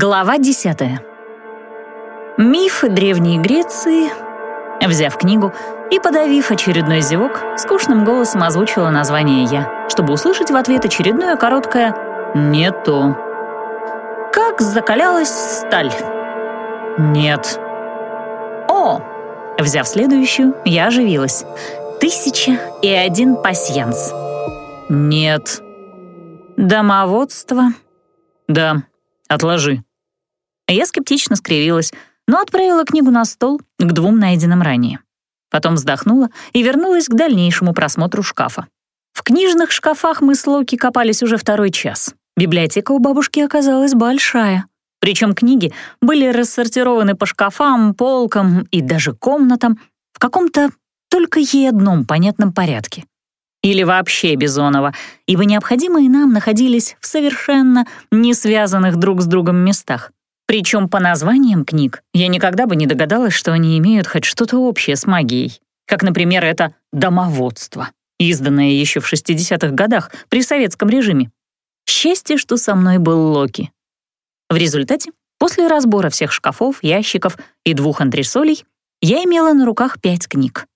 Глава 10. Мифы Древней Греции. Взяв книгу и подавив очередной зевок, скучным голосом озвучила название я, чтобы услышать в ответ очередное короткое «не то». Как закалялась сталь? Нет. О! Взяв следующую, я оживилась. Тысяча и один пасьянс. Нет. Домоводство? Да. Отложи». Я скептично скривилась, но отправила книгу на стол к двум найденным ранее. Потом вздохнула и вернулась к дальнейшему просмотру шкафа. В книжных шкафах мы с Локи копались уже второй час. Библиотека у бабушки оказалась большая. Причем книги были рассортированы по шкафам, полкам и даже комнатам в каком-то только ей одном понятном порядке или вообще Бизонова, ибо необходимые нам находились в совершенно не связанных друг с другом местах. Причем по названиям книг я никогда бы не догадалась, что они имеют хоть что-то общее с магией, как, например, это «Домоводство», изданное еще в 60-х годах при советском режиме. Счастье, что со мной был Локи. В результате, после разбора всех шкафов, ящиков и двух антресолей, я имела на руках пять книг.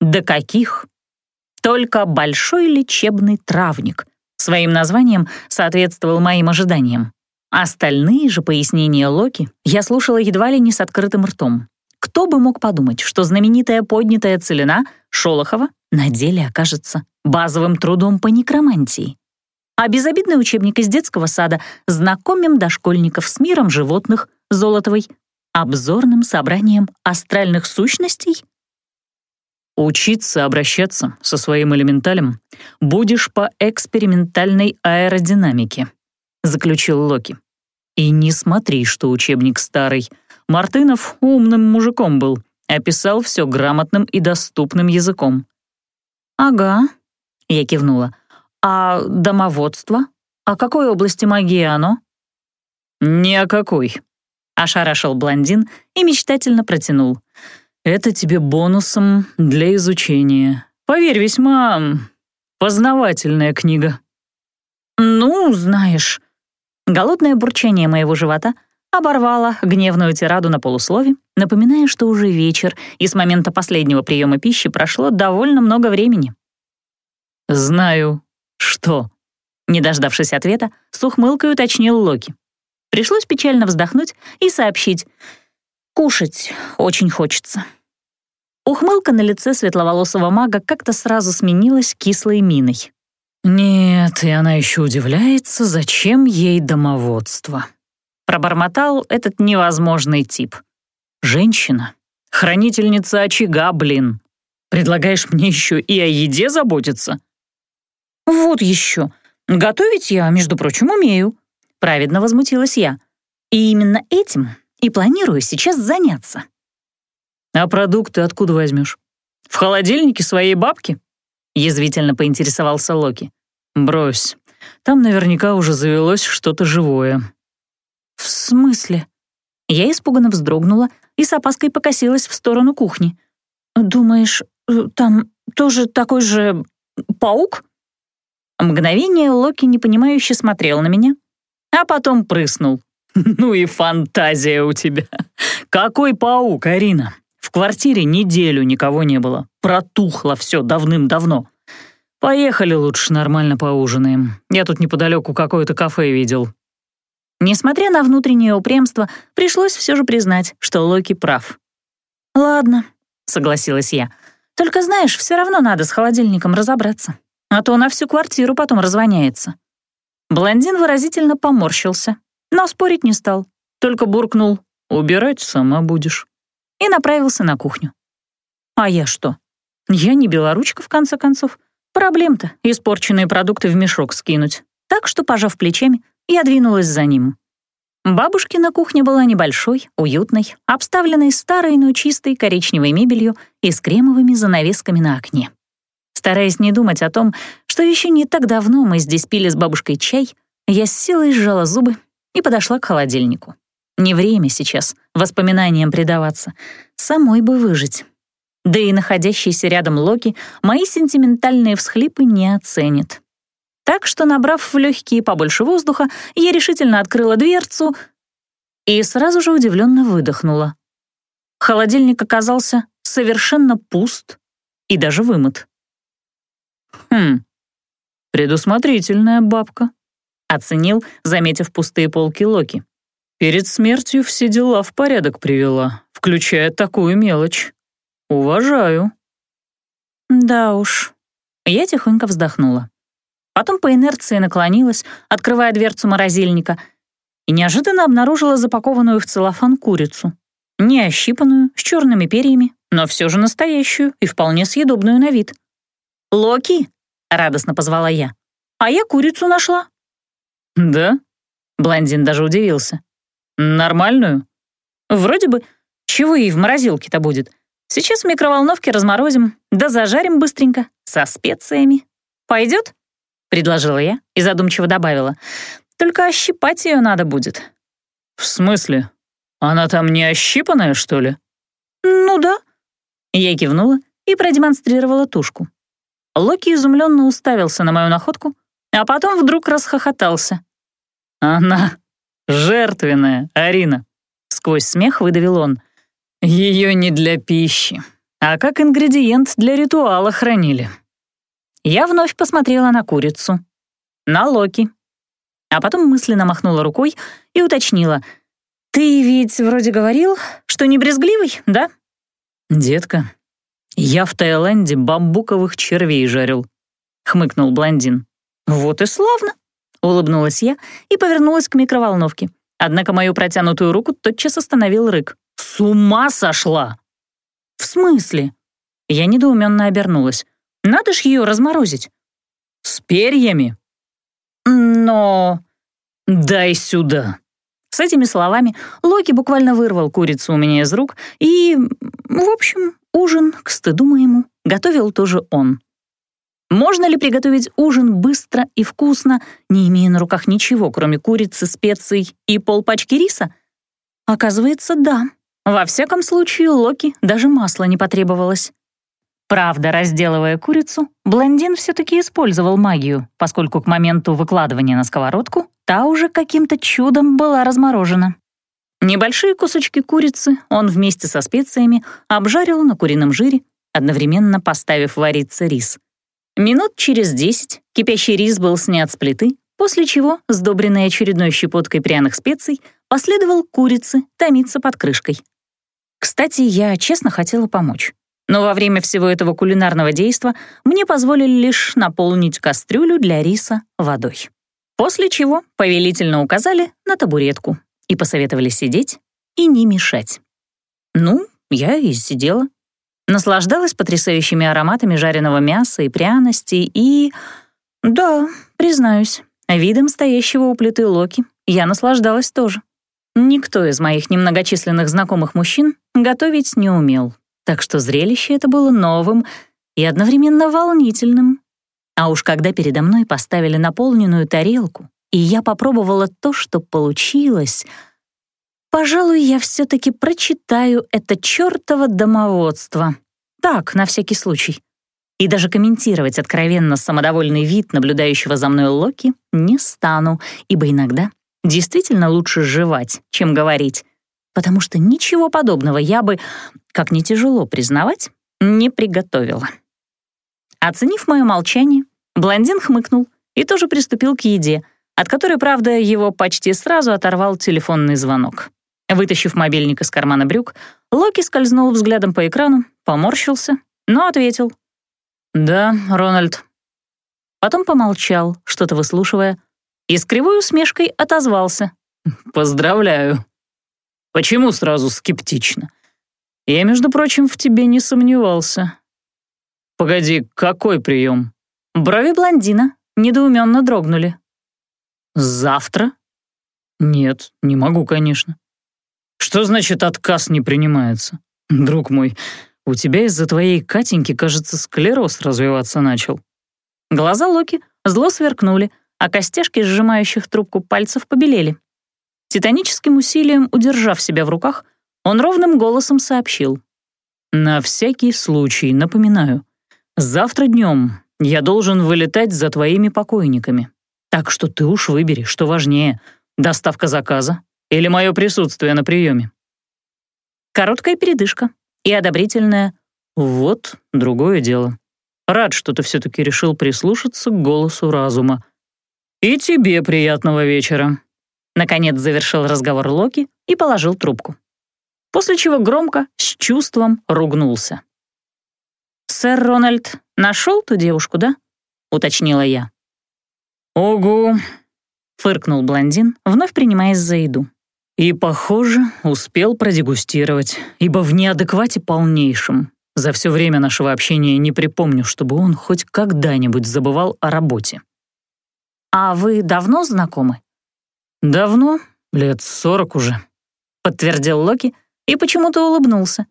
До каких только большой лечебный травник. Своим названием соответствовал моим ожиданиям. Остальные же пояснения Локи я слушала едва ли не с открытым ртом. Кто бы мог подумать, что знаменитая поднятая целина Шолохова на деле окажется базовым трудом по некромантии. А безобидный учебник из детского сада знакомим дошкольников с миром животных Золотовой, обзорным собранием астральных сущностей Учиться обращаться со своим элементалем будешь по экспериментальной аэродинамике», — заключил Локи. «И не смотри, что учебник старый. Мартынов умным мужиком был, описал все грамотным и доступным языком». «Ага», — я кивнула. «А домоводство? О какой области магии оно?» «Ни о какой», — ошарашил блондин и мечтательно протянул. Это тебе бонусом для изучения. Поверь, весьма познавательная книга». «Ну, знаешь...» Голодное бурчание моего живота оборвало гневную тираду на полуслове, напоминая, что уже вечер, и с момента последнего приема пищи прошло довольно много времени. «Знаю. Что?» Не дождавшись ответа, с ухмылкой уточнил Локи. Пришлось печально вздохнуть и сообщить — Кушать очень хочется. Ухмылка на лице светловолосого мага как-то сразу сменилась кислой миной. «Нет, и она еще удивляется, зачем ей домоводство», — пробормотал этот невозможный тип. «Женщина, хранительница очага, блин. Предлагаешь мне еще и о еде заботиться?» «Вот еще. Готовить я, между прочим, умею», — праведно возмутилась я. «И именно этим и планирую сейчас заняться». «А продукты откуда возьмешь? В холодильнике своей бабки?» — язвительно поинтересовался Локи. «Брось, там наверняка уже завелось что-то живое». «В смысле?» Я испуганно вздрогнула и с опаской покосилась в сторону кухни. «Думаешь, э, там тоже такой же паук?» Мгновение Локи непонимающе смотрел на меня, а потом прыснул. «Ну и фантазия у тебя! Какой паук, Арина! В квартире неделю никого не было. Протухло все давным-давно. Поехали лучше нормально поужинаем. Я тут неподалеку какое-то кафе видел». Несмотря на внутреннее упрямство, пришлось все же признать, что Локи прав. «Ладно», — согласилась я. «Только знаешь, все равно надо с холодильником разобраться, а то на всю квартиру потом развоняется». Блондин выразительно поморщился, но спорить не стал, только буркнул «убирать сама будешь» и направился на кухню. А я что? Я не белоручка, в конце концов. Проблем-то испорченные продукты в мешок скинуть. Так что, пожав плечами, я двинулась за ним. Бабушкина кухня была небольшой, уютной, обставленной старой, но чистой коричневой мебелью и с кремовыми занавесками на окне. Стараясь не думать о том, что еще не так давно мы здесь пили с бабушкой чай, я с силой сжала зубы и подошла к холодильнику. Не время сейчас воспоминаниям предаваться, самой бы выжить. Да и находящийся рядом Локи мои сентиментальные всхлипы не оценит. Так что, набрав в легкие побольше воздуха, я решительно открыла дверцу и сразу же удивленно выдохнула. Холодильник оказался совершенно пуст и даже вымыт. «Хм, предусмотрительная бабка», — оценил, заметив пустые полки Локи. «Перед смертью все дела в порядок привела, включая такую мелочь. Уважаю». «Да уж». Я тихонько вздохнула. Потом по инерции наклонилась, открывая дверцу морозильника, и неожиданно обнаружила запакованную в целлофан курицу. Не ощипанную, с черными перьями, но все же настоящую и вполне съедобную на вид. «Локи!» — радостно позвала я. «А я курицу нашла». «Да?» — блондин даже удивился. «Нормальную?» «Вроде бы. Чего ей в морозилке-то будет? Сейчас в микроволновке разморозим, да зажарим быстренько, со специями. Пойдет?» — предложила я и задумчиво добавила. «Только ощипать ее надо будет». «В смысле? Она там не ощипанная, что ли?» «Ну да». Я кивнула и продемонстрировала тушку. Локи изумленно уставился на мою находку, а потом вдруг расхохотался. «Она жертвенная, Арина», — сквозь смех выдавил он. «Ее не для пищи, а как ингредиент для ритуала хранили». Я вновь посмотрела на курицу. На Локи. А потом мысленно махнула рукой и уточнила. «Ты ведь вроде говорил, что не брезгливый, да?» «Детка, я в Таиланде бамбуковых червей жарил», — хмыкнул блондин. «Вот и славно», — улыбнулась я и повернулась к микроволновке. Однако мою протянутую руку тотчас остановил рык. «С ума сошла!» «В смысле?» Я недоуменно обернулась. Надо ж ее разморозить. С перьями? Но... Дай сюда. С этими словами Локи буквально вырвал курицу у меня из рук и, в общем, ужин, к стыду моему, готовил тоже он. Можно ли приготовить ужин быстро и вкусно, не имея на руках ничего, кроме курицы, специй и полпачки риса? Оказывается, да. Во всяком случае, Локи даже масла не потребовалось. Правда, разделывая курицу, блондин все-таки использовал магию, поскольку к моменту выкладывания на сковородку та уже каким-то чудом была разморожена. Небольшие кусочки курицы он вместе со специями обжарил на курином жире, одновременно поставив вариться рис. Минут через десять кипящий рис был снят с плиты, после чего, сдобренный очередной щепоткой пряных специй, последовал курицы томиться под крышкой. Кстати, я честно хотела помочь. Но во время всего этого кулинарного действа мне позволили лишь наполнить кастрюлю для риса водой. После чего повелительно указали на табуретку и посоветовали сидеть и не мешать. Ну, я и сидела. Наслаждалась потрясающими ароматами жареного мяса и пряностей и... Да, признаюсь, видом стоящего у плиты Локи я наслаждалась тоже. Никто из моих немногочисленных знакомых мужчин готовить не умел так что зрелище это было новым и одновременно волнительным. А уж когда передо мной поставили наполненную тарелку, и я попробовала то, что получилось, пожалуй, я все-таки прочитаю это чертово домоводство. Так, на всякий случай. И даже комментировать откровенно самодовольный вид наблюдающего за мной Локи не стану, ибо иногда действительно лучше жевать, чем говорить потому что ничего подобного я бы, как не тяжело признавать, не приготовила. Оценив мое молчание, блондин хмыкнул и тоже приступил к еде, от которой, правда, его почти сразу оторвал телефонный звонок. Вытащив мобильник из кармана брюк, Локи скользнул взглядом по экрану, поморщился, но ответил. «Да, Рональд». Потом помолчал, что-то выслушивая, и с кривой усмешкой отозвался. «Поздравляю». Почему сразу скептично? Я, между прочим, в тебе не сомневался. Погоди, какой прием? Брови блондина недоуменно дрогнули. Завтра? Нет, не могу, конечно. Что значит отказ не принимается? Друг мой, у тебя из-за твоей Катеньки, кажется, склероз развиваться начал. Глаза Локи зло сверкнули, а костяшки, сжимающих трубку пальцев, побелели. Титаническим усилием удержав себя в руках, он ровным голосом сообщил. «На всякий случай напоминаю, завтра днем я должен вылетать за твоими покойниками. Так что ты уж выбери, что важнее, доставка заказа Или мое присутствие на приеме?» Короткая передышка и одобрительная «Вот другое дело. Рад, что ты все-таки решил прислушаться к голосу разума. И тебе приятного вечера». Наконец завершил разговор Локи и положил трубку. После чего громко, с чувством ругнулся. «Сэр Рональд нашел ту девушку, да?» — уточнила я. «Огу!» — фыркнул блондин, вновь принимаясь за еду. И, похоже, успел продегустировать, ибо в неадеквате полнейшем. За все время нашего общения не припомню, чтобы он хоть когда-нибудь забывал о работе. «А вы давно знакомы?» «Давно, лет сорок уже», — подтвердил Локи и почему-то улыбнулся.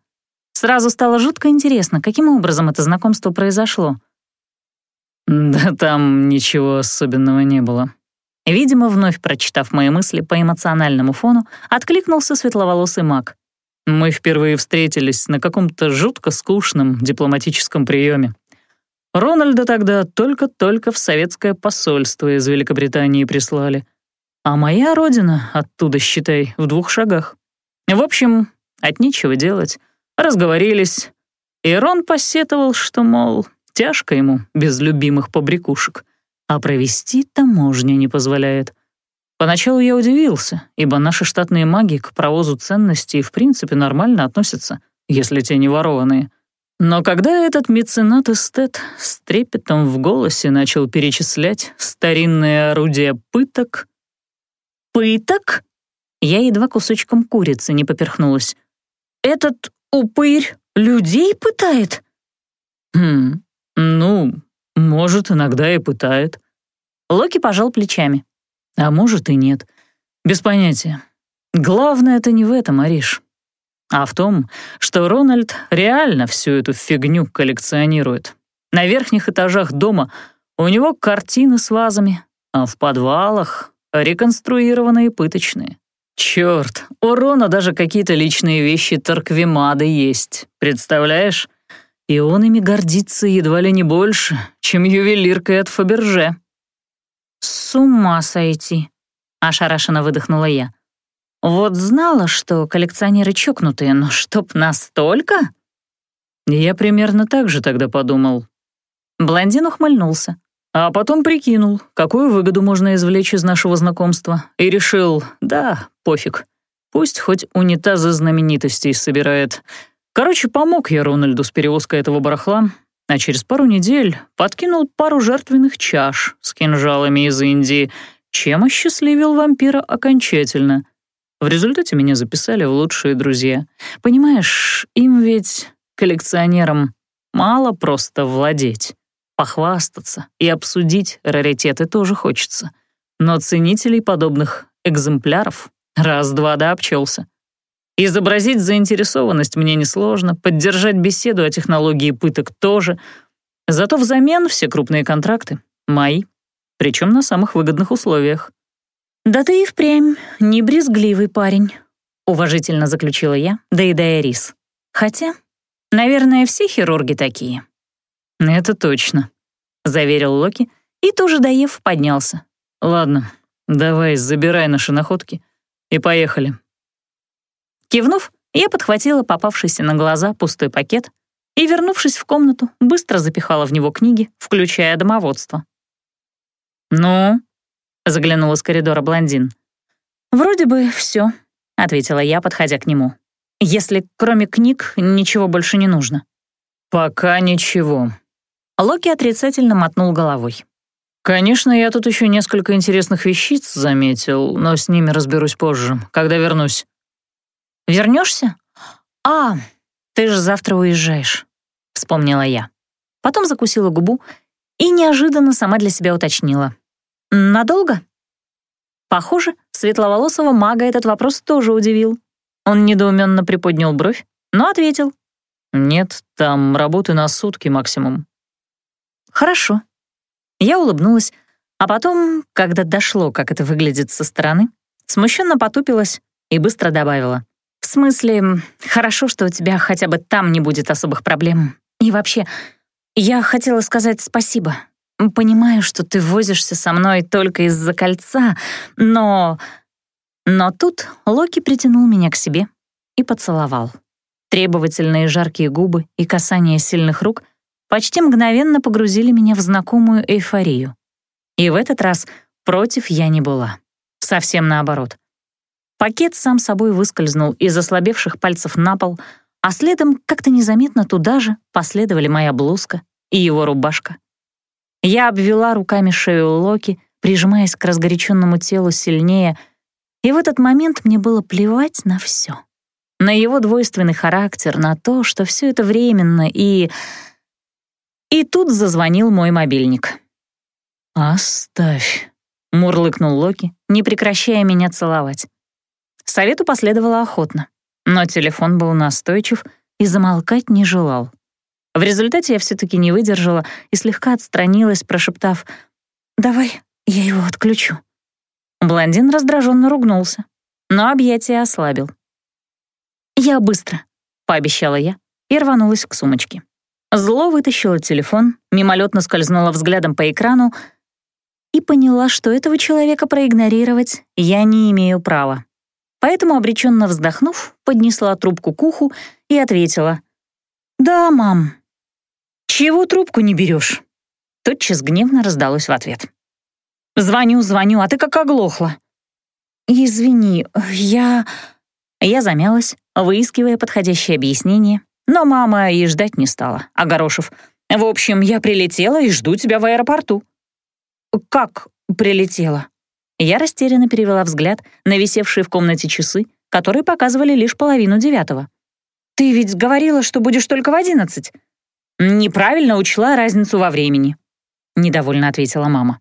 Сразу стало жутко интересно, каким образом это знакомство произошло. «Да там ничего особенного не было», Видимо, вновь прочитав мои мысли по эмоциональному фону, откликнулся светловолосый маг. Мы впервые встретились на каком-то жутко скучном дипломатическом приеме. Рональда тогда только-только в советское посольство из Великобритании прислали. А моя родина оттуда, считай, в двух шагах. В общем, от нечего делать. Разговорились. И Рон посетовал, что, мол, тяжко ему без любимых побрякушек а провести таможню не позволяет. Поначалу я удивился, ибо наши штатные маги к провозу ценностей в принципе нормально относятся, если те не ворованные. Но когда этот меценат-эстет с трепетом в голосе начал перечислять старинные орудия пыток... «Пыток?» Я едва кусочком курицы не поперхнулась. «Этот упырь людей пытает?» «Хм, ну, может, иногда и пытает. Локи пожал плечами. А может и нет. Без понятия. Главное это не в этом, Ариш. А в том, что Рональд реально всю эту фигню коллекционирует. На верхних этажах дома у него картины с вазами, а в подвалах реконструированные пыточные. Черт, у Рона даже какие-то личные вещи Тарквимады есть, представляешь? и он ими гордится едва ли не больше, чем ювелиркой от Фаберже». «С ума сойти!» — ошарашенно выдохнула я. «Вот знала, что коллекционеры чокнутые, но чтоб настолько?» Я примерно так же тогда подумал. Блондин ухмыльнулся. А потом прикинул, какую выгоду можно извлечь из нашего знакомства, и решил, да, пофиг, пусть хоть унитазы знаменитостей собирает, Короче, помог я Рональду с перевозкой этого барахла, а через пару недель подкинул пару жертвенных чаш с кинжалами из Индии, чем осчастливил вампира окончательно. В результате меня записали в лучшие друзья. Понимаешь, им ведь, коллекционерам, мало просто владеть. Похвастаться и обсудить раритеты тоже хочется. Но ценителей подобных экземпляров раз-два да обчелся. Изобразить заинтересованность мне несложно, поддержать беседу о технологии пыток тоже. Зато взамен все крупные контракты — мои, причем на самых выгодных условиях. «Да ты и впрямь не брезгливый парень», — уважительно заключила я, доедая рис. «Хотя, наверное, все хирурги такие». «Это точно», — заверил Локи и тоже доев поднялся. «Ладно, давай забирай наши находки и поехали. Кивнув, я подхватила попавшийся на глаза пустой пакет и, вернувшись в комнату, быстро запихала в него книги, включая домоводство. «Ну?» — заглянула с коридора блондин. «Вроде бы все, ответила я, подходя к нему. «Если кроме книг ничего больше не нужно». «Пока ничего». Локи отрицательно мотнул головой. «Конечно, я тут еще несколько интересных вещиц заметил, но с ними разберусь позже, когда вернусь. Вернешься? А, ты же завтра уезжаешь, вспомнила я. Потом закусила губу и неожиданно сама для себя уточнила. Надолго? Похоже, светловолосого мага этот вопрос тоже удивил. Он недоуменно приподнял бровь, но ответил. «Нет, там работы на сутки максимум». «Хорошо». Я улыбнулась, а потом, когда дошло, как это выглядит со стороны, смущенно потупилась и быстро добавила. Смысле, хорошо, что у тебя хотя бы там не будет особых проблем. И вообще, я хотела сказать спасибо. Понимаю, что ты возишься со мной только из-за кольца, но... Но тут Локи притянул меня к себе и поцеловал. Требовательные жаркие губы и касание сильных рук почти мгновенно погрузили меня в знакомую эйфорию. И в этот раз против я не была. Совсем наоборот. Пакет сам собой выскользнул из ослабевших пальцев на пол, а следом как-то незаметно туда же последовали моя блузка и его рубашка. Я обвела руками шею Локи, прижимаясь к разгоряченному телу сильнее, и в этот момент мне было плевать на все. На его двойственный характер, на то, что все это временно, и... И тут зазвонил мой мобильник. «Оставь», — мурлыкнул Локи, не прекращая меня целовать. Совету последовало охотно, но телефон был настойчив и замолкать не желал. В результате я все-таки не выдержала и слегка отстранилась, прошептав «Давай, я его отключу». Блондин раздраженно ругнулся, но объятие ослабил. «Я быстро», — пообещала я и рванулась к сумочке. Зло вытащила телефон, мимолетно скользнула взглядом по экрану и поняла, что этого человека проигнорировать я не имею права. Поэтому, обреченно вздохнув, поднесла трубку к уху и ответила. «Да, мам». «Чего трубку не берешь?» Тотчас гневно раздалось в ответ. «Звоню, звоню, а ты как оглохла». «Извини, я...» Я замялась, выискивая подходящее объяснение, но мама и ждать не стала, огорошив. «В общем, я прилетела и жду тебя в аэропорту». «Как прилетела?» Я растерянно перевела взгляд на висевшие в комнате часы, которые показывали лишь половину девятого. «Ты ведь говорила, что будешь только в одиннадцать». «Неправильно учла разницу во времени», — недовольно ответила мама.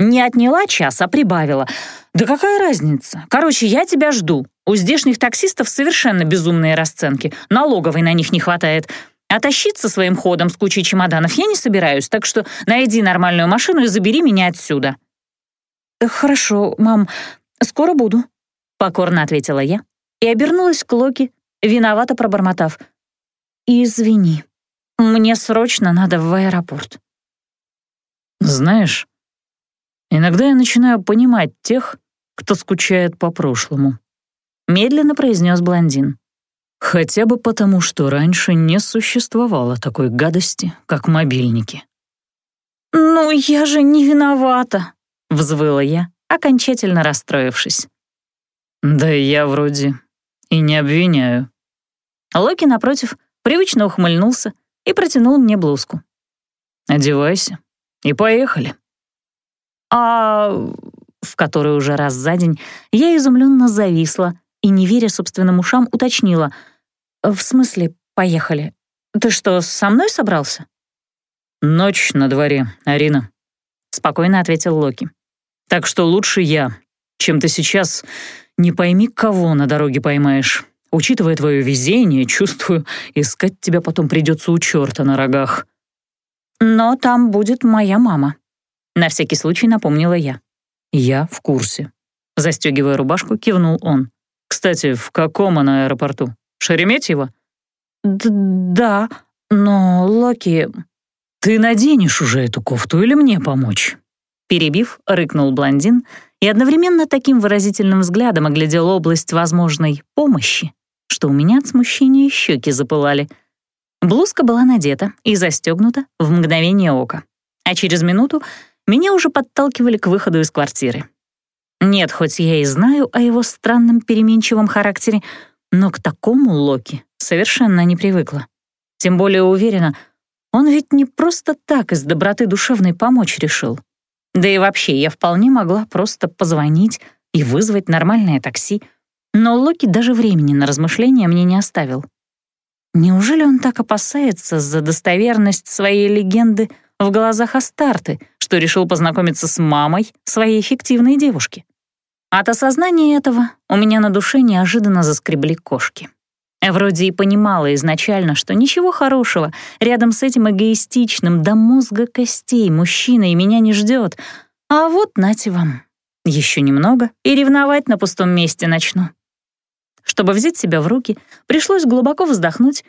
«Не отняла час, а прибавила. Да какая разница? Короче, я тебя жду. У здешних таксистов совершенно безумные расценки. Налоговой на них не хватает. А тащиться своим ходом с кучей чемоданов я не собираюсь, так что найди нормальную машину и забери меня отсюда». «Хорошо, мам, скоро буду», — покорно ответила я и обернулась к Локи, виновато пробормотав. «Извини, мне срочно надо в аэропорт». «Знаешь, иногда я начинаю понимать тех, кто скучает по прошлому», — медленно произнес блондин. «Хотя бы потому, что раньше не существовало такой гадости, как мобильники». «Ну, я же не виновата», — взвыла я, окончательно расстроившись. «Да я вроде и не обвиняю». Локи, напротив, привычно ухмыльнулся и протянул мне блузку. «Одевайся и поехали». «А...» в который уже раз за день я изумленно зависла и, не веря собственным ушам, уточнила. «В смысле, поехали? Ты что, со мной собрался?» «Ночь на дворе, Арина», — спокойно ответил Локи. «Так что лучше я, чем ты сейчас не пойми, кого на дороге поймаешь. Учитывая твое везение, чувствую, искать тебя потом придется у черта на рогах». «Но там будет моя мама», — на всякий случай напомнила я. «Я в курсе». Застегивая рубашку, кивнул он. «Кстати, в каком она аэропорту? Шереметьево?» «Да, но Локи...» «Ты наденешь уже эту кофту или мне помочь?» Перебив, рыкнул блондин и одновременно таким выразительным взглядом оглядел область возможной помощи, что у меня от смущения щеки запылали. Блузка была надета и застегнута в мгновение ока, а через минуту меня уже подталкивали к выходу из квартиры. Нет, хоть я и знаю о его странном переменчивом характере, но к такому Локи совершенно не привыкла. Тем более уверена, он ведь не просто так из доброты душевной помочь решил. Да и вообще, я вполне могла просто позвонить и вызвать нормальное такси, но Локи даже времени на размышления мне не оставил. Неужели он так опасается за достоверность своей легенды в глазах Астарты, что решил познакомиться с мамой своей фиктивной девушки? От осознания этого у меня на душе неожиданно заскребли кошки. Вроде и понимала изначально, что ничего хорошего рядом с этим эгоистичным до мозга костей мужчиной меня не ждет. А вот нате вам. Еще немного, и ревновать на пустом месте начну. Чтобы взять себя в руки, пришлось глубоко вздохнуть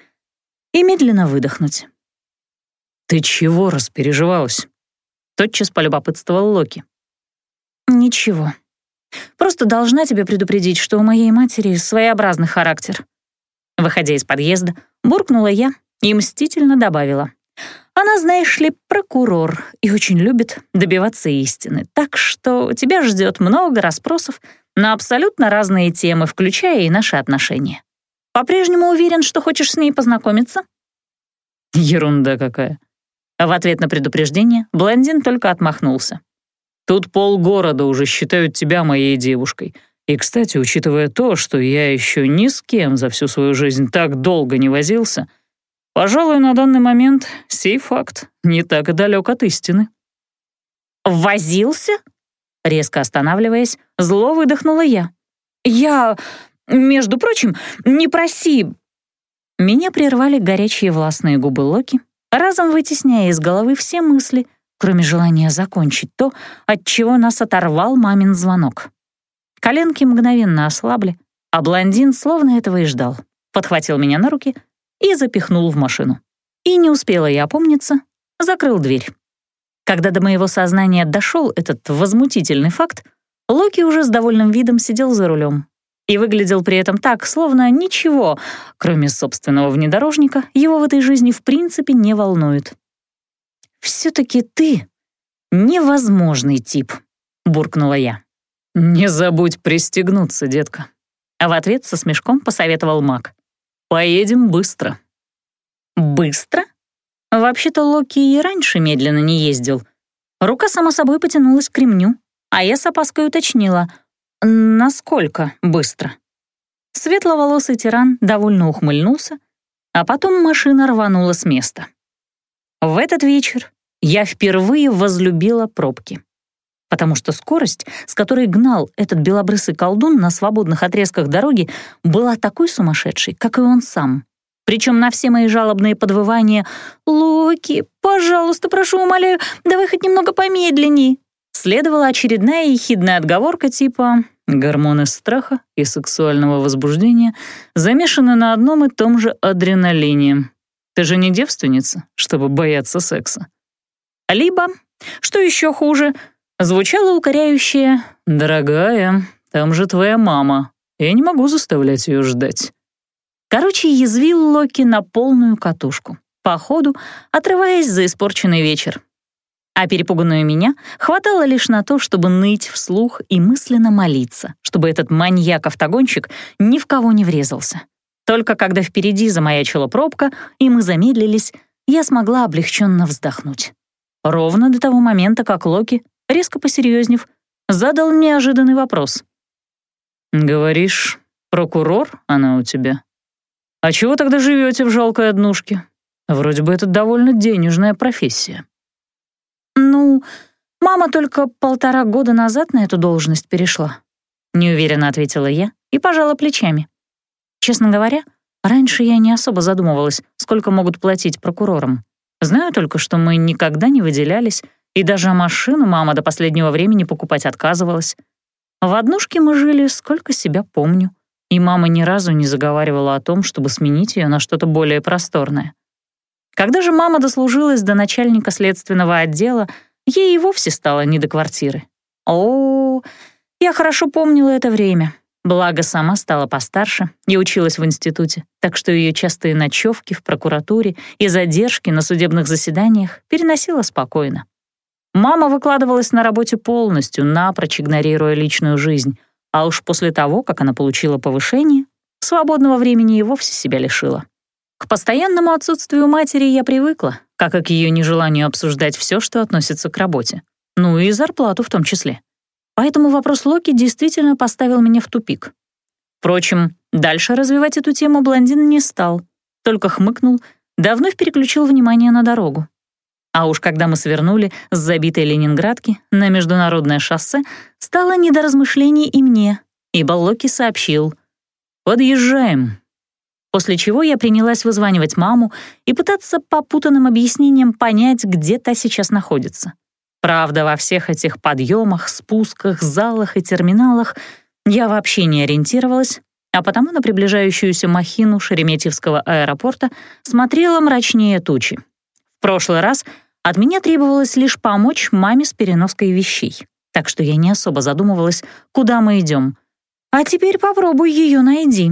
и медленно выдохнуть. «Ты чего распереживалась?» Тотчас полюбопытствовал Локи. «Ничего. Просто должна тебя предупредить, что у моей матери своеобразный характер». Выходя из подъезда, буркнула я и мстительно добавила. «Она, знаешь ли, прокурор и очень любит добиваться истины, так что тебя ждет много расспросов на абсолютно разные темы, включая и наши отношения. По-прежнему уверен, что хочешь с ней познакомиться?» «Ерунда какая». В ответ на предупреждение блондин только отмахнулся. Тут полгорода уже считают тебя моей девушкой. И, кстати, учитывая то, что я еще ни с кем за всю свою жизнь так долго не возился, пожалуй, на данный момент сей факт не так и далек от истины. «Возился?» Резко останавливаясь, зло выдохнула я. «Я, между прочим, не проси...» Меня прервали горячие властные губы Локи, разом вытесняя из головы все мысли, кроме желания закончить то, от чего нас оторвал мамин звонок. Коленки мгновенно ослабли, а блондин словно этого и ждал. Подхватил меня на руки и запихнул в машину. И не успела я опомниться, закрыл дверь. Когда до моего сознания дошел этот возмутительный факт, Локи уже с довольным видом сидел за рулем и выглядел при этом так, словно ничего, кроме собственного внедорожника, его в этой жизни в принципе не волнует. «Все-таки ты невозможный тип», — буркнула я. «Не забудь пристегнуться, детка», — а в ответ со смешком посоветовал Мак. «Поедем быстро». «Быстро?» Вообще-то Локи и раньше медленно не ездил. Рука сама собой потянулась к ремню, а я с опаской уточнила, насколько быстро. Светловолосый тиран довольно ухмыльнулся, а потом машина рванула с места. В этот вечер я впервые возлюбила пробки. Потому что скорость, с которой гнал этот белобрысый колдун на свободных отрезках дороги, была такой сумасшедшей, как и он сам. Причем на все мои жалобные подвывания «Локи, пожалуйста, прошу, умоляю, давай хоть немного помедленней», следовала очередная ехидная отговорка типа «гормоны страха и сексуального возбуждения замешаны на одном и том же адреналине. Ты же не девственница, чтобы бояться секса». Либо, что еще хуже, звучало укоряющее «Дорогая, там же твоя мама, я не могу заставлять ее ждать». Короче, язвил Локи на полную катушку, по ходу отрываясь за испорченный вечер. А перепуганную меня хватало лишь на то, чтобы ныть вслух и мысленно молиться, чтобы этот маньяк-автогонщик ни в кого не врезался. Только когда впереди замаячила пробка, и мы замедлились, я смогла облегченно вздохнуть. Ровно до того момента, как Локи, резко посерьезнев, задал неожиданный вопрос. «Говоришь, прокурор она у тебя? А чего тогда живете в жалкой однушке? Вроде бы это довольно денежная профессия». «Ну, мама только полтора года назад на эту должность перешла», неуверенно ответила я и пожала плечами. Честно говоря, раньше я не особо задумывалась, сколько могут платить прокурорам. Знаю только, что мы никогда не выделялись, и даже машину мама до последнего времени покупать отказывалась. В однушке мы жили, сколько себя помню, и мама ни разу не заговаривала о том, чтобы сменить ее на что-то более просторное. Когда же мама дослужилась до начальника следственного отдела, ей и вовсе стало не до квартиры. О, я хорошо помнила это время. Благо, сама стала постарше и училась в институте, так что ее частые ночевки в прокуратуре и задержки на судебных заседаниях переносила спокойно. Мама выкладывалась на работе полностью, напрочь игнорируя личную жизнь, а уж после того, как она получила повышение, свободного времени и вовсе себя лишила. К постоянному отсутствию матери я привыкла, как и к ее нежеланию обсуждать все, что относится к работе. Ну и зарплату в том числе. Поэтому вопрос Локи действительно поставил меня в тупик. Впрочем, дальше развивать эту тему блондин не стал, только хмыкнул, да вновь переключил внимание на дорогу. А уж когда мы свернули с забитой Ленинградки на международное шоссе, стало не до размышлений и мне, ибо Локи сообщил «Подъезжаем». После чего я принялась вызванивать маму и пытаться по путанным объяснениям понять, где та сейчас находится. Правда, во всех этих подъемах, спусках, залах и терминалах я вообще не ориентировалась, а потому на приближающуюся махину Шереметьевского аэропорта смотрела мрачнее тучи. В прошлый раз от меня требовалось лишь помочь маме с переноской вещей. так что я не особо задумывалась, куда мы идем. А теперь попробуй ее найди.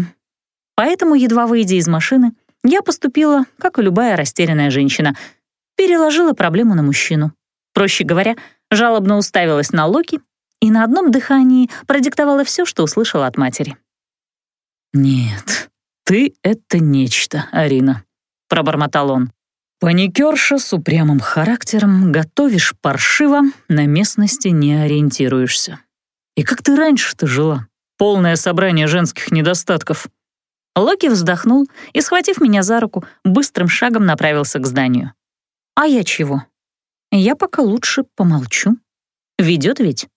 Поэтому, едва выйдя из машины, я поступила, как и любая растерянная женщина, переложила проблему на мужчину. Проще говоря, жалобно уставилась на Локи и на одном дыхании продиктовала все, что услышала от матери. «Нет, ты — это нечто, Арина», — пробормотал он. «Паникерша с упрямым характером, готовишь паршиво, на местности не ориентируешься. И как ты раньше-то жила? Полное собрание женских недостатков». Локи вздохнул и, схватив меня за руку, быстрым шагом направился к зданию. «А я чего? Я пока лучше помолчу. Ведет ведь?»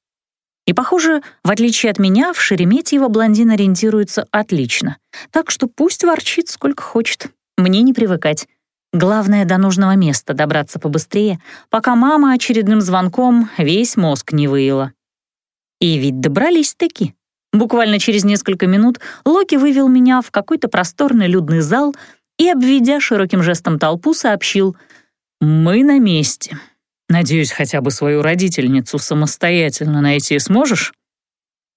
И, похоже, в отличие от меня, в Шереметьево блондин ориентируется отлично. Так что пусть ворчит сколько хочет. Мне не привыкать. Главное, до нужного места добраться побыстрее, пока мама очередным звонком весь мозг не выила. И ведь добрались-таки. Буквально через несколько минут Локи вывел меня в какой-то просторный людный зал и, обведя широким жестом толпу, сообщил «Мы на месте». Надеюсь, хотя бы свою родительницу самостоятельно найти сможешь?»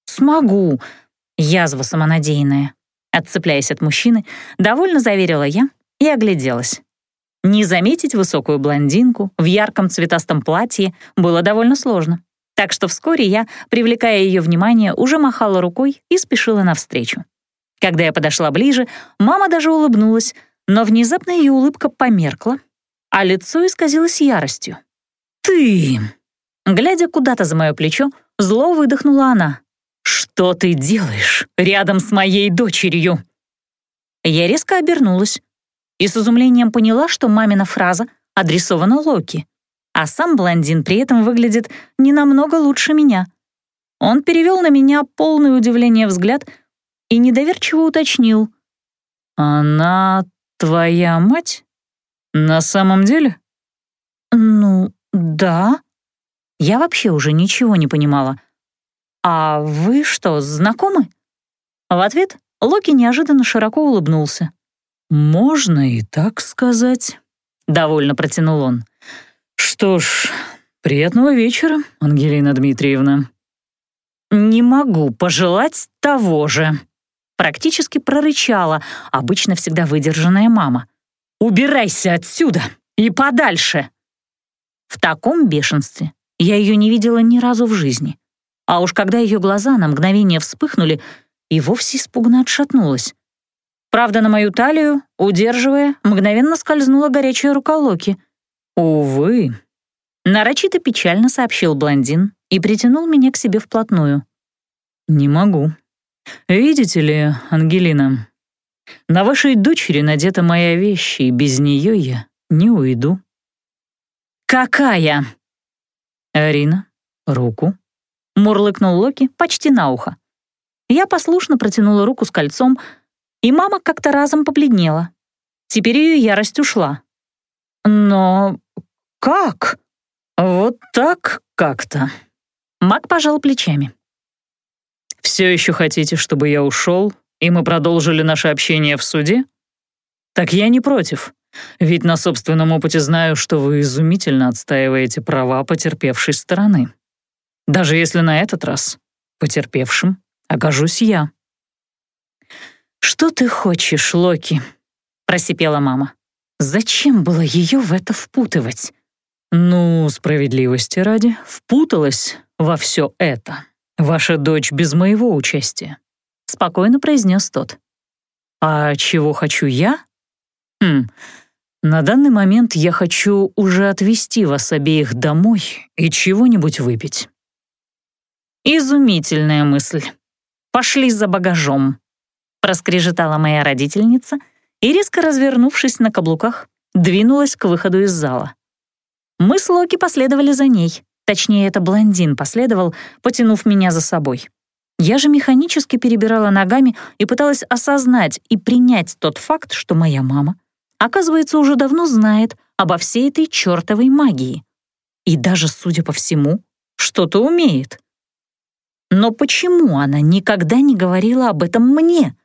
«Смогу», — язва самонадеянная. Отцепляясь от мужчины, довольно заверила я и огляделась. Не заметить высокую блондинку в ярком цветастом платье было довольно сложно. Так что вскоре я, привлекая ее внимание, уже махала рукой и спешила навстречу. Когда я подошла ближе, мама даже улыбнулась, но внезапно ее улыбка померкла, а лицо исказилось яростью. «Ты!» Глядя куда-то за мое плечо, зло выдохнула она. «Что ты делаешь рядом с моей дочерью?» Я резко обернулась и с изумлением поняла, что мамина фраза адресована Локи, а сам блондин при этом выглядит не намного лучше меня. Он перевел на меня полное удивление взгляд и недоверчиво уточнил. «Она твоя мать? На самом деле?» «Ну, «Да?» Я вообще уже ничего не понимала. «А вы что, знакомы?» В ответ Локи неожиданно широко улыбнулся. «Можно и так сказать», — довольно протянул он. «Что ж, приятного вечера, Ангелина Дмитриевна». «Не могу пожелать того же», — практически прорычала обычно всегда выдержанная мама. «Убирайся отсюда и подальше!» В таком бешенстве я ее не видела ни разу в жизни. А уж когда ее глаза на мгновение вспыхнули, и вовсе испуганно отшатнулась. Правда, на мою талию, удерживая, мгновенно скользнула горячая рука Локи. «Увы», — нарочито печально сообщил блондин и притянул меня к себе вплотную. «Не могу. Видите ли, Ангелина, на вашей дочери надета моя вещь, и без нее я не уйду». «Какая?» «Арина, руку», — мурлыкнул Локи почти на ухо. Я послушно протянула руку с кольцом, и мама как-то разом побледнела. Теперь ее ярость ушла. «Но как?» «Вот так как-то». Мак пожал плечами. «Все еще хотите, чтобы я ушел, и мы продолжили наше общение в суде? Так я не против. Ведь на собственном опыте знаю, что вы изумительно отстаиваете права потерпевшей стороны. Даже если на этот раз потерпевшим окажусь я. «Что ты хочешь, Локи?» — просипела мама. «Зачем было ее в это впутывать?» «Ну, справедливости ради, впуталась во все это. Ваша дочь без моего участия», — спокойно произнес тот. «А чего хочу я? Хм, на данный момент я хочу уже отвезти вас обеих домой и чего-нибудь выпить». «Изумительная мысль. Пошли за багажом», — проскрежетала моя родительница и, резко развернувшись на каблуках, двинулась к выходу из зала. Мы с Локи последовали за ней. Точнее, это блондин последовал, потянув меня за собой. Я же механически перебирала ногами и пыталась осознать и принять тот факт, что моя мама — оказывается, уже давно знает обо всей этой чертовой магии. И даже, судя по всему, что-то умеет. Но почему она никогда не говорила об этом мне?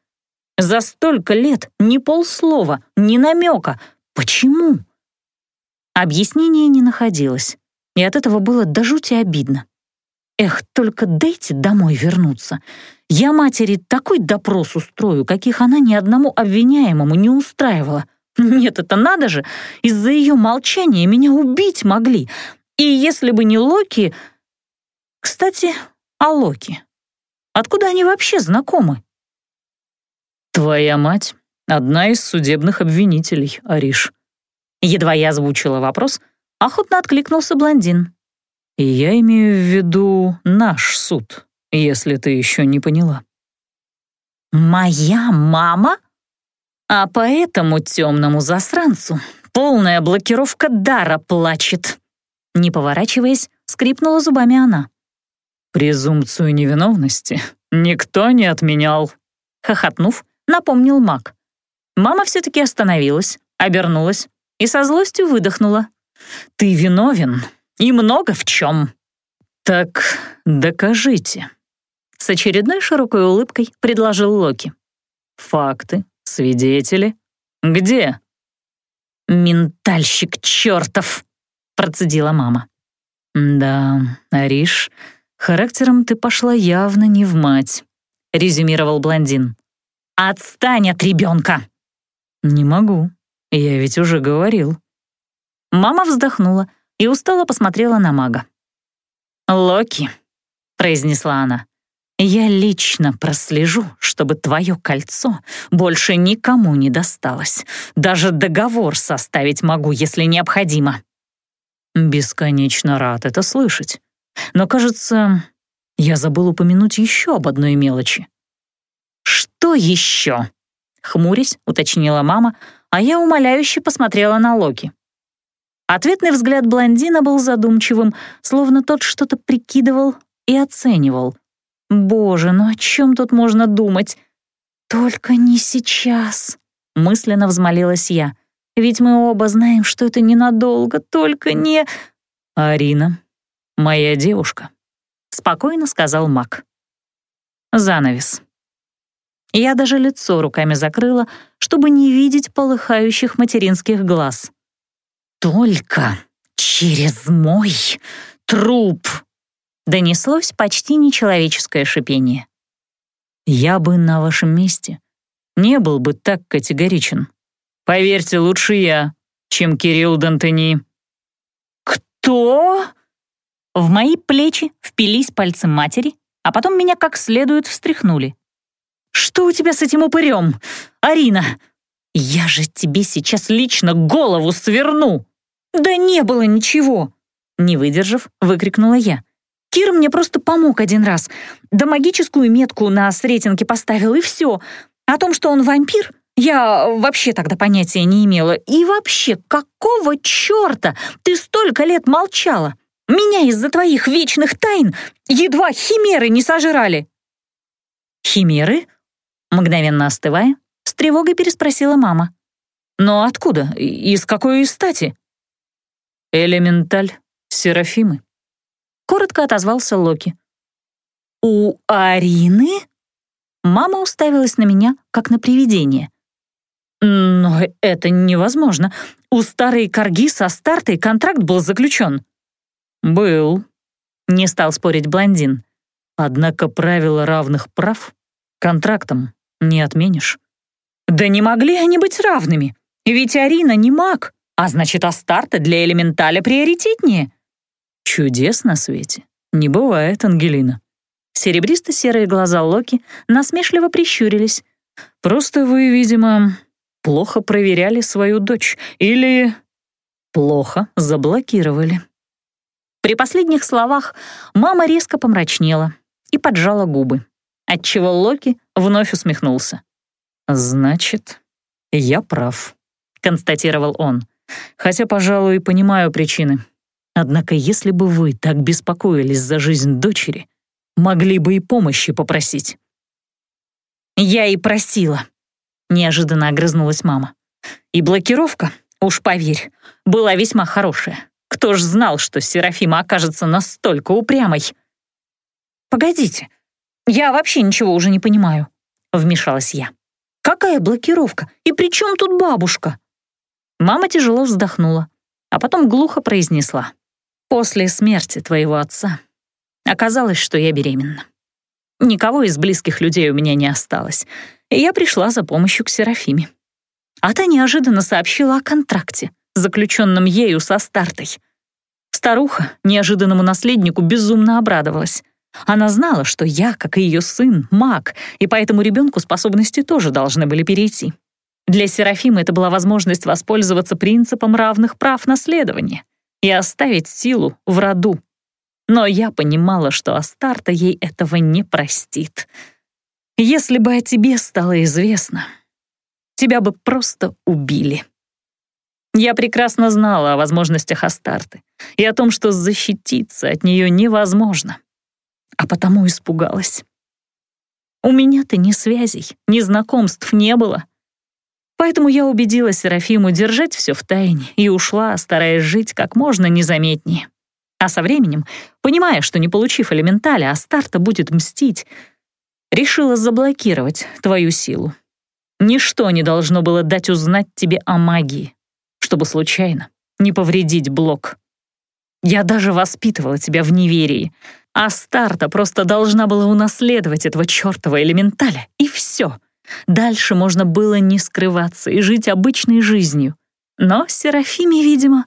За столько лет ни полслова, ни намека. Почему? Объяснения не находилось, и от этого было до жути обидно. Эх, только дайте домой вернуться. Я матери такой допрос устрою, каких она ни одному обвиняемому не устраивала. Нет, это надо же, из-за ее молчания меня убить могли. И если бы не Локи... Кстати, о Локи. Откуда они вообще знакомы? Твоя мать — одна из судебных обвинителей, Ариш. Едва я озвучила вопрос, охотно откликнулся блондин. Я имею в виду наш суд, если ты еще не поняла. Моя мама? А по этому темному засранцу полная блокировка дара плачет. Не поворачиваясь, скрипнула зубами она. «Презумпцию невиновности никто не отменял», — хохотнув, напомнил маг. Мама все-таки остановилась, обернулась и со злостью выдохнула. «Ты виновен и много в чем». «Так докажите», — с очередной широкой улыбкой предложил Локи. «Факты, свидетели. Где?» «Ментальщик чертов!» — процедила мама. «Да, Ариш, характером ты пошла явно не в мать», — резюмировал блондин. «Отстань от ребенка!» «Не могу, я ведь уже говорил». Мама вздохнула и устало посмотрела на мага. «Локи», — произнесла она, — «я лично прослежу, чтобы твое кольцо больше никому не досталось. Даже договор составить могу, если необходимо». «Бесконечно рад это слышать. Но, кажется, я забыл упомянуть еще об одной мелочи». «Что еще?» — хмурясь, уточнила мама, а я умоляюще посмотрела на Локи. Ответный взгляд блондина был задумчивым, словно тот что-то прикидывал и оценивал. «Боже, ну о чем тут можно думать?» «Только не сейчас», — мысленно взмолилась я. «Ведь мы оба знаем, что это ненадолго, только не...» «Арина, моя девушка», — спокойно сказал Мак. Занавес. Я даже лицо руками закрыла, чтобы не видеть полыхающих материнских глаз. «Только через мой труп!» Донеслось почти нечеловеческое шипение. «Я бы на вашем месте не был бы так категоричен. Поверьте, лучше я, чем Кирилл Д'Антони». «Кто?» В мои плечи впились пальцы матери, а потом меня как следует встряхнули. «Что у тебя с этим упырем? Арина, я же тебе сейчас лично голову сверну!» «Да не было ничего!» Не выдержав, выкрикнула я. «Кир мне просто помог один раз. Да магическую метку на сретенке поставил, и все. О том, что он вампир, я вообще тогда понятия не имела. И вообще, какого черта ты столько лет молчала? Меня из-за твоих вечных тайн едва химеры не сожрали!» «Химеры?» Мгновенно остывая, с тревогой переспросила мама. «Но откуда? Из какой стати?» «Элементаль Серафимы», — коротко отозвался Локи. «У Арины?» Мама уставилась на меня, как на привидение. «Но это невозможно. У старой корги со стартой контракт был заключен». «Был», — не стал спорить блондин. «Однако правила равных прав контрактом не отменишь». «Да не могли они быть равными, ведь Арина не маг а значит, Астарта для элементаля приоритетнее. Чудес на свете не бывает, Ангелина. Серебристо-серые глаза Локи насмешливо прищурились. Просто вы, видимо, плохо проверяли свою дочь или плохо заблокировали. При последних словах мама резко помрачнела и поджала губы, отчего Локи вновь усмехнулся. «Значит, я прав», — констатировал он. Хотя, пожалуй, понимаю причины. Однако, если бы вы так беспокоились за жизнь дочери, могли бы и помощи попросить». «Я и просила», — неожиданно огрызнулась мама. «И блокировка, уж поверь, была весьма хорошая. Кто ж знал, что Серафима окажется настолько упрямой?» «Погодите, я вообще ничего уже не понимаю», — вмешалась я. «Какая блокировка? И при чем тут бабушка?» Мама тяжело вздохнула, а потом глухо произнесла. «После смерти твоего отца Оказалось, что я беременна. Никого из близких людей у меня не осталось, и я пришла за помощью к Серафиме. А та неожиданно сообщила о контракте, заключенном ею со стартой. Старуха неожиданному наследнику безумно обрадовалась. Она знала, что я, как и ее сын, маг, и поэтому ребенку способности тоже должны были перейти. Для Серафимы это была возможность воспользоваться принципом равных прав наследования и оставить силу в роду. Но я понимала, что Астарта ей этого не простит. Если бы о тебе стало известно, тебя бы просто убили. Я прекрасно знала о возможностях Астарты и о том, что защититься от нее невозможно, а потому испугалась. У меня-то ни связей, ни знакомств не было — Поэтому я убедила Серафиму держать все в тайне и ушла, стараясь жить как можно незаметнее. А со временем, понимая, что не получив элементаля, Астарта будет мстить, решила заблокировать твою силу. Ничто не должно было дать узнать тебе о магии, чтобы случайно не повредить блок. Я даже воспитывала тебя в неверии, а Старта просто должна была унаследовать этого чертова элементаля, и все. Дальше можно было не скрываться и жить обычной жизнью. Но Серафиме, видимо,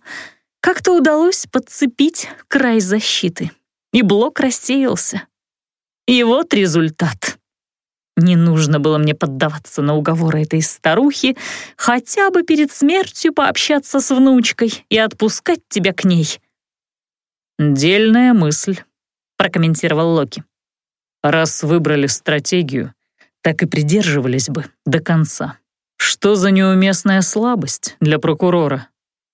как-то удалось подцепить край защиты, и блок рассеялся. И вот результат. Не нужно было мне поддаваться на уговоры этой старухи, хотя бы перед смертью пообщаться с внучкой и отпускать тебя к ней. «Дельная мысль», — прокомментировал Локи. «Раз выбрали стратегию, так и придерживались бы до конца. Что за неуместная слабость для прокурора?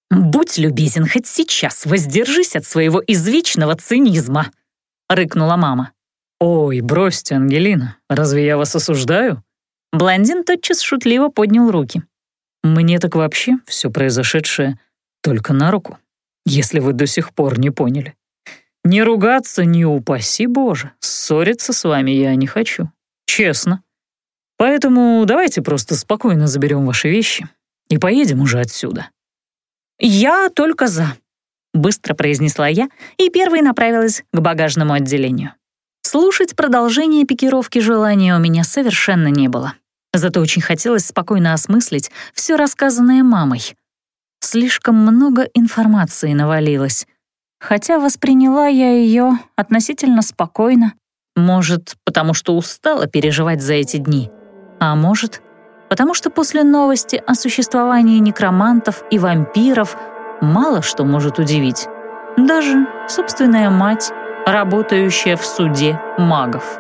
«Будь любезен, хоть сейчас воздержись от своего извечного цинизма», — рыкнула мама. «Ой, бросьте, Ангелина, разве я вас осуждаю?» Блондин тотчас шутливо поднял руки. «Мне так вообще все произошедшее только на руку, если вы до сих пор не поняли. Не ругаться, не упаси Боже, ссориться с вами я не хочу. Честно. Поэтому давайте просто спокойно заберем ваши вещи и поедем уже отсюда». «Я только за», — быстро произнесла я и первой направилась к багажному отделению. Слушать продолжение пикировки желания у меня совершенно не было. Зато очень хотелось спокойно осмыслить все рассказанное мамой. Слишком много информации навалилось. Хотя восприняла я ее относительно спокойно. Может, потому что устала переживать за эти дни — а может, потому что после новости о существовании некромантов и вампиров мало что может удивить. Даже собственная мать, работающая в суде магов.